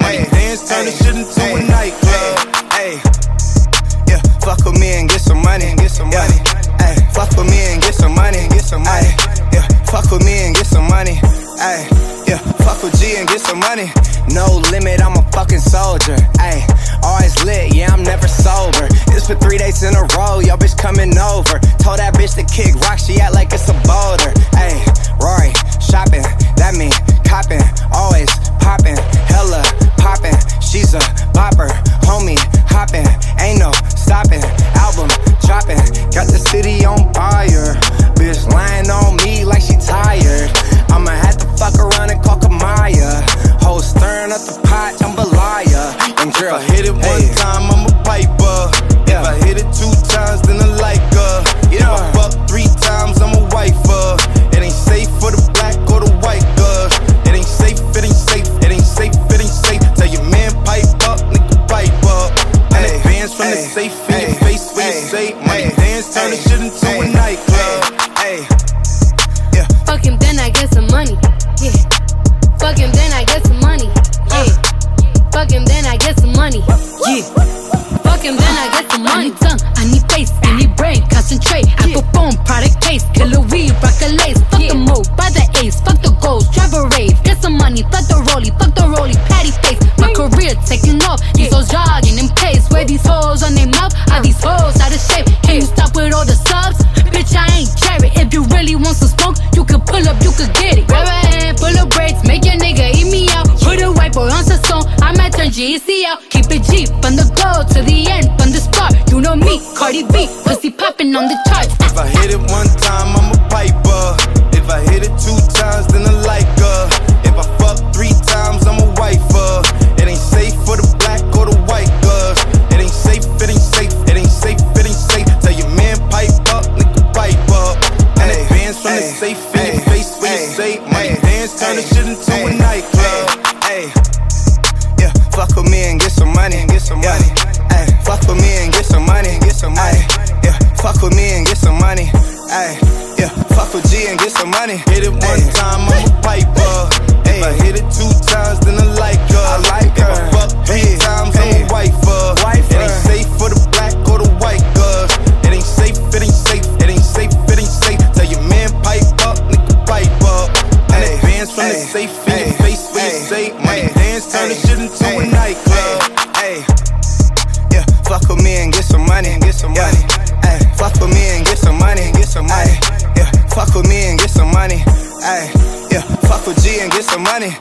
Money dance, turn the shit into a nightclub. Hey, yeah, fuck with me and get some money. Get some money. Hey, fuck with me and get some money. Get some money. Yeah, fuck with me and get some money. Hey, yeah, fuck with G and get some money. No limit, I'm a fucking soldier. Hey, always lit, yeah, I'm never sober. It's for three days in a row, yo bitch coming over. Told that bitch to kick If I hit it one hey, time, I'm a piper. If I hit it two times, then I like her. If I fuck three times, I'm a wifer. It ain't safe for the black or the white girl. It ain't safe, it ain't safe, it ain't safe, it ain't safe. Tell your man pipe up, nigga pipe up. And Hey, advance from the safe in your hey, face when you hey, say money hey, dance, turn the shit into a nightclub. Hey, Fuck Yeah. Fuck him, then I get some I money. need tongue, I need face, I need brain, concentrate. Apple phone, product case, killer weed, rock a lace. Fuck the move, buy the ace, fuck the goals, drive a rave. Get some money, fuck the rollie, fuck the rollie, patty face. My career taking off, these hoes jogging in pace. Where these hoes on their mouth, are these hoes out of shape? Can you stop with all the subs? Bitch, I ain't cherry. If you really want some smoke, you can pull up, you can get it. Cardi B, pussy popping on the charts. If I hit it one time, I'm a piper. If I hit it two times, then I like her. If I fuck three times, I'm a wifer. It ain't safe for the black or the white girls. It ain't safe, it ain't safe, it ain't safe, it ain't safe. Tell your man pipe up, nigga pipe up. And Hey, advance from the safe in your face when you hey, say money hey, dance, turn the shit into a nightclub. Hey, yeah, fuck with me and get some money. Get some money. Yeah, fuck with G and get some money. Hit it one Hey. time, I'm a piper. If I hit it two times, then I like her. I like if. I fuck three Hey, times. I'm a wifer. Wifer. It ain't safe for the black or the white girls. It ain't safe, it ain't safe, it ain't safe, it ain't safe. Tell your man pipe up, nigga pipe up. And Hey, advance from the safe in your face when you say money dance, turn the shit into a hey, nightclub. Hey, yeah, fuck with me and get some money. Get some money. And get some money.